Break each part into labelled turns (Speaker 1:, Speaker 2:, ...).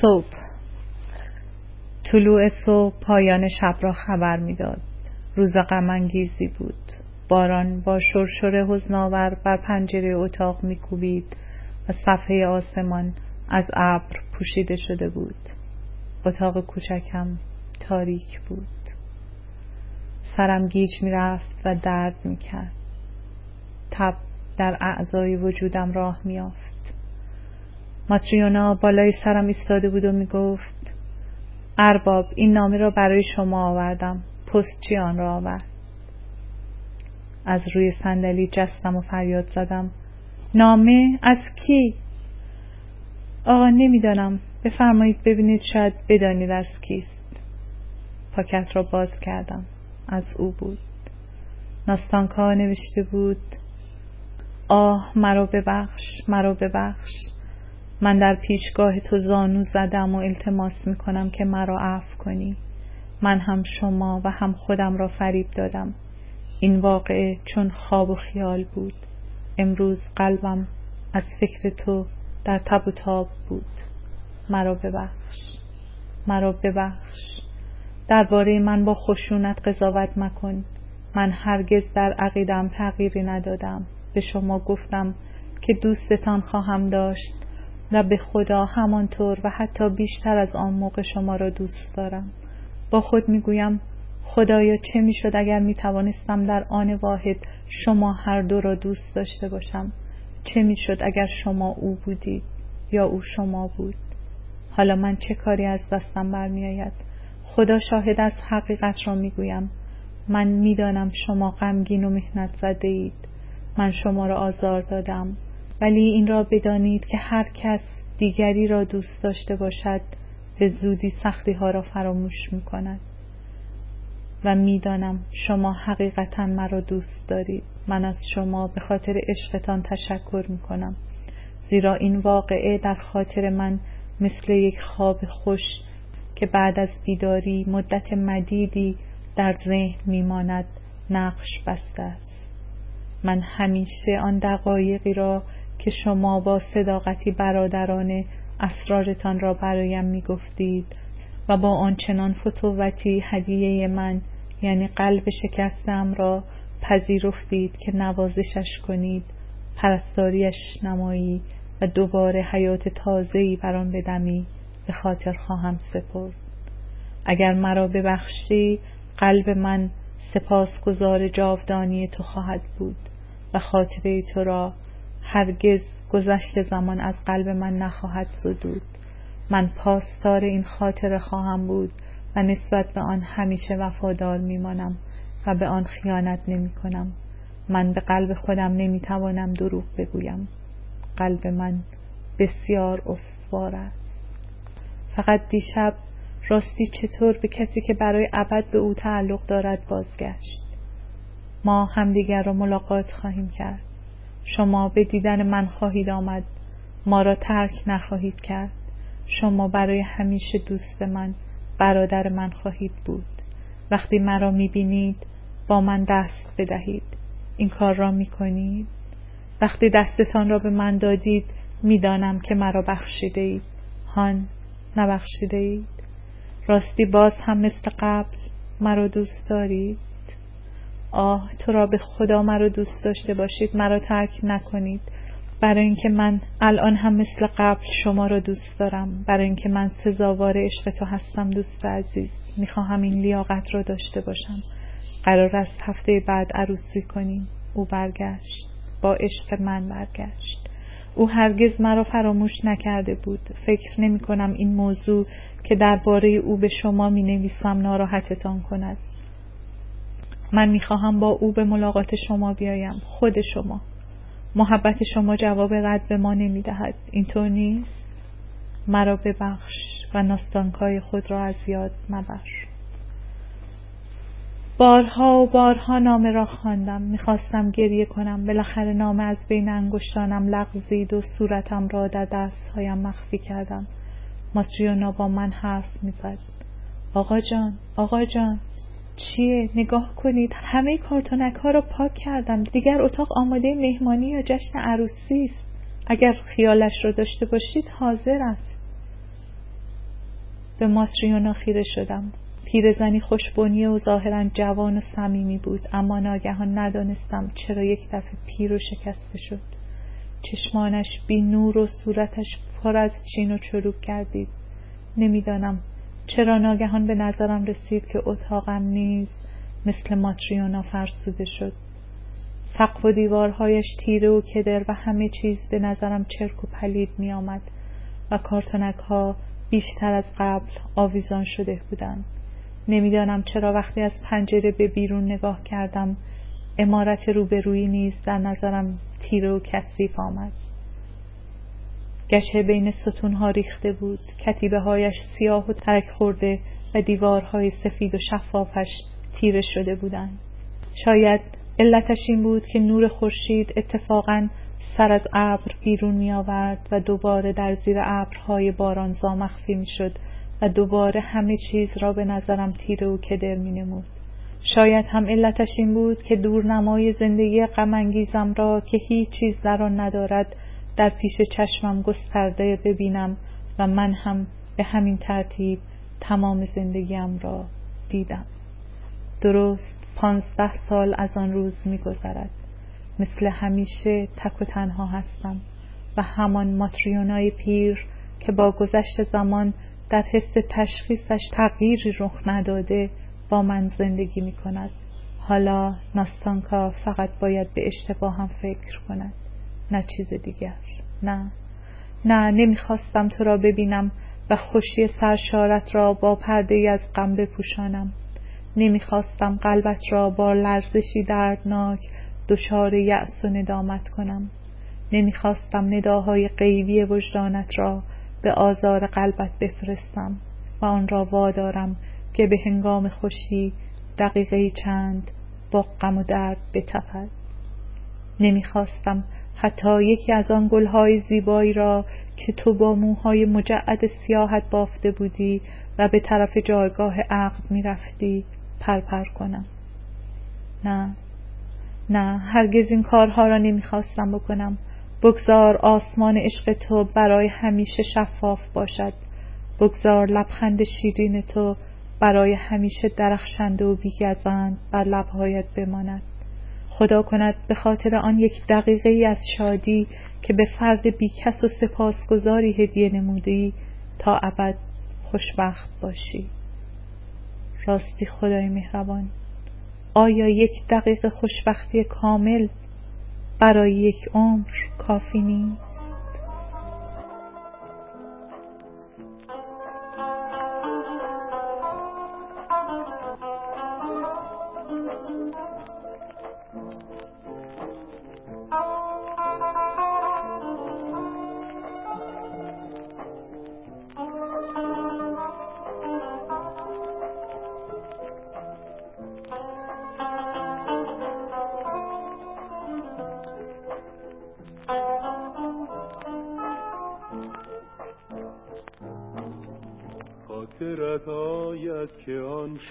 Speaker 1: صبح. طلوع صبح پایان شب را خبر می‌داد. روز غمانگیزی بود. باران با شرشر حزنآور بر پنجره اتاق میکوبید و صفحه آسمان از ابر پوشیده شده بود. اتاق کوچکم تاریک بود. سرم گیج می‌رفت و درد می‌کرد. تب در اعضای وجودم راه میافت ماتریونا بالای سرم ایستاده بود و می‌گفت ارباب این نامه را برای شما آوردم. پستچی آن را آورد؟ از روی صندلی جستم و فریاد زدم. نامه از کی؟ آقا نمی‌دانم. بفرمایید ببینید شاید بدانید از کیست. پاکت را باز کردم. از او بود. ناستانکا نوشته بود آه مرا ببخش مرا ببخش. من در پیشگاه تو زانو زدم و التماس می‌کنم که مرا عفو کنی. من هم شما و هم خودم را فریب دادم. این واقعه چون خواب و خیال بود. امروز قلبم از فکر تو در تب و تاب بود. مرا ببخش. مرا ببخش. درباره من با خشونت قضاوت مکن. من هرگز در عقیدم تغییری ندادم. به شما گفتم که دوستتان خواهم داشت. و به خدا همانطور و حتی بیشتر از آن موقع شما را دوست دارم. با خود می‌گویم خدایا چه می‌شد اگر می توانستم در آن واحد شما هر دو را دوست داشته باشم؟ چه می‌شد اگر شما او بودید یا او شما بود؟ حالا من چه کاری از دستم برمیآید؟ خدا شاهد از حقیقت را می‌گویم. من می‌دانم شما غمگین و مهنت زده اید من شما را آزار دادم. ولی این را بدانید که هر کس دیگری را دوست داشته باشد به زودی سختی ها را فراموش می کند و می‌دانم شما حقیقتا مرا دوست دارید. من از شما به خاطر عشقتان تشکر می کنم زیرا این واقعه در خاطر من مثل یک خواب خوش که بعد از بیداری مدت مدیدی در ذهن میماند نقش بسته است. من همیشه آن دقایقی را که شما با صداقتی برادرانه اسرارتان را برایم می‌گفتید و با آنچنان فتووتی هدیه من یعنی قلب شکستم را پذیرفتید که نوازشش کنید پرستاریش نمایی و دوباره حیات تازه‌ای بر آن بدمی به خاطر خواهم سپرد. اگر مرا ببخشی قلب من سپاسگزار جاودانی تو خواهد بود و خاطره تو را هرگز گذشت زمان از قلب من نخواهد زدود من پاسدار این خاطره خواهم بود و نسبت به آن همیشه وفادار میمانم و به آن خیانت نمی کنم من به قلب خودم نمی توانم دروغ بگویم. قلب من بسیار استوار است. فقط دیشب راستی چطور به کسی که برای ابد به او تعلق دارد بازگشت. ما همدیگر را ملاقات خواهیم کرد. شما به دیدن من خواهید آمد. ما را ترک نخواهید کرد. شما برای همیشه دوست من برادر من خواهید بود. وقتی مرا می‌بینید با من دست بدهید. این کار را می‌کنید. وقتی دستتان را به من دادید می‌دانم که مرا بخشیده اید. هان نبخشیده اید. راستی باز هم مثل قبل مرا دوست دارید. آه تو را به خدا مرا دوست داشته باشید مرا ترک نکنید. برای اینکه من الان هم مثل قبل شما را دوست دارم. برای اینکه من سزاوار عشق تو هستم دوست عزیز. می‌خواهم این لیاقت را داشته باشم. قرار است هفته بعد عروسی کنیم. او برگشت. با عشق من برگشت. او هرگز مرا فراموش نکرده بود. فکر نمی کنم این موضوع که درباره او به شما می نویسم ناراحتتان کند. من می خواهم با او به ملاقات شما بیایم. خود شما. محبت شما جواب رد به ما نمی دهد اینطور نیست؟ مرا ببخش و ناستانکای خود را از یاد مبر. بارها و بارها نامه را خواندم. می‌خواستم گریه کنم. بالاخره نامه از بین انگشتانم لغزید و صورتم را در دستهایم مخفی کردم. ماتریونا با من حرف می‌زد. آقا جان آقا جان. چیه؟ نگاه کنید. همه کارتونک ها را پاک کردم دیگر اتاق آماده مهمانی یا جشن عروسی است. اگر خیالش را داشته باشید حاضر است. به ماتریونا خیره شدم. پیرزنی خوشبنی و ظاهرا جوان و صمیمی بود اما ناگهان ندانستم چرا یک دفعه پیر و شکسته شد. چشمانش بی نور و صورتش پر از چین و چروک کردید نمی‌دانم چرا ناگهان به نظرم رسید که اتاقم نیز مثل ماتریونا فرسوده شد. سقف و دیوارهایش تیره و کدر و همه چیز به نظرم چرک و پلید می آمد و کارتونک ها بیشتر از قبل آویزان شده بودند. نمی‌دانم چرا وقتی از پنجره به بیرون نگاه کردم امارت روبرویی نیز در نظرم تیره و کثیف آمد. گشه بین ستونها ریخته بود کتیبه هایش سیاه و ترک خورده و دیوارهای سفید و شفافش تیره شده بودند شاید علتش این بود که نور خورشید اتفاقا سر از ابر بیرون می آورد و دوباره در زیر ابرهای بارانزا مخفی می شد و دوباره همه چیز را به نظرم تیره و کدر می نمود. شاید هم علتش این بود که دورنمای زندگی غمانگیزم را که هیچ چیز در آن ندارد در پیش چشمم گسترده ببینم و من هم به همین ترتیب تمام زندگیم را دیدم. درست پانزده سال از آن روز میگذرد مثل همیشه تک و تنها هستم و همان ماتریونای پیر که با گذشت زمان در حس تشخیصش تغییری رخ نداده با من زندگی می کند. حالا ناستانکا فقط باید به اشتباهم فکر کند نه چیز دیگر. نه. نه نمی‌خواستم تو را ببینم و خوشی سرشارت را با پرده از غم بپوشانم. نمی‌خواستم قلبت را با لرزشی دردناک دچار یأس و ندامت کنم. نمی‌خواستم نداهای غیبی وجدانت را به آزار قلبت بفرستم و آن را وادارم که به هنگام خوشی دقیقه چند با غم و درد بتپد. نمی‌خواستم. حتی یکی از آن گلهای زیبایی را که تو با موهای مجعد سیاحت بافته بودی و به طرف جایگاه عقد می‌رفتی پرپر کنم. نه نه هرگز این کارها را نمی‌خواستم بکنم. بگذار آسمان عشق تو برای همیشه شفاف باشد. بگذار لبخند شیرین تو برای همیشه درخشنده و بیگزند بر لبهایت بماند. خدا کند به خاطر آن یک دقیقه ای از شادی که به فرد بیکس و سپاسگزاری هدیه نمودی تا ابد خوشبخت باشی. راستی خدای مهربان آیا یک دقیقه خوشبختی کامل برای یک عمر کافی نیست؟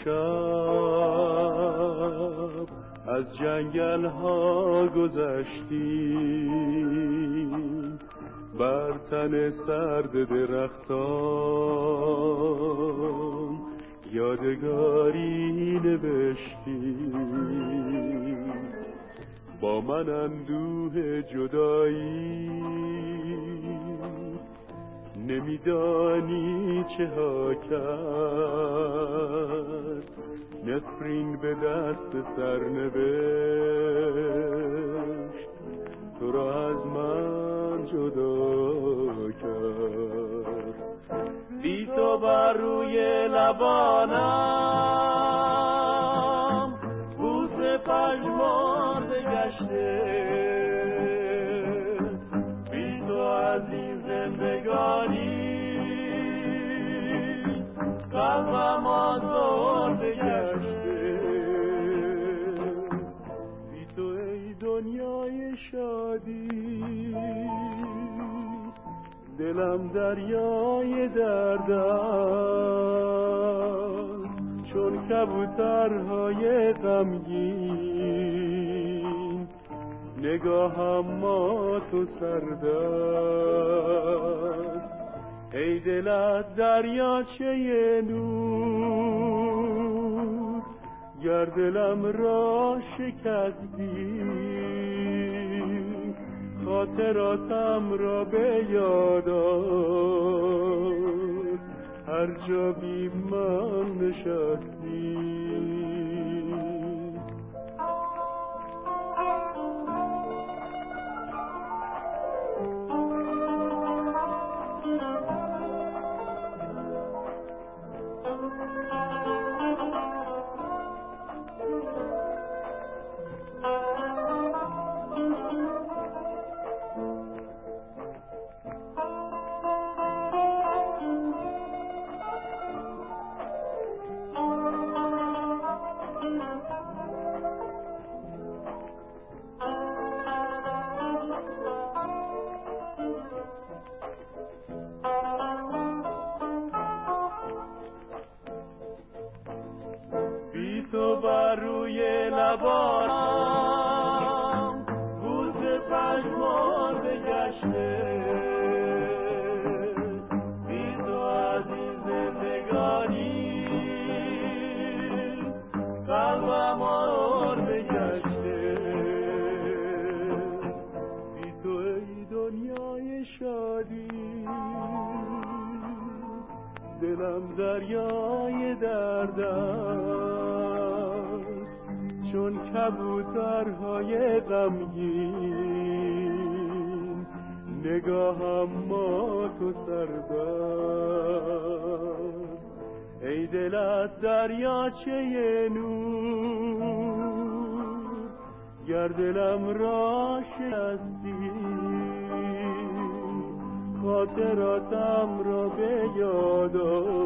Speaker 2: که آن شب از جنگل ها گذشتی بر تن سرد درختان یادگاری نوشتی با من اندوه جدایی نمیدانی چه ها کرد نفرین به دست سرنوشت. تو را از من جدا کرد. بی تو بر روی لبانم بوس پژمرده گشته. قلبم دلم دریای درد چون کبوترهای غمگین نگاهم ما تو سردست ای دلت دریاچه نور گر دلم را شکستی خاطراتم را به یاد هر جا بی من نشستی. تو بر روی لبانم دلم دریای دردم چون کبوترهای غمگین نگاهم ما تو سردار ای دلت دریاچه نور گر دلم را شکستی خاطراتم را به یادار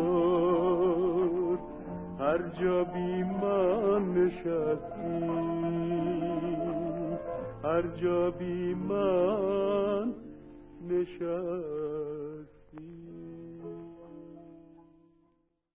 Speaker 2: هر جا بی من نشستی هر جا بی من نشستی.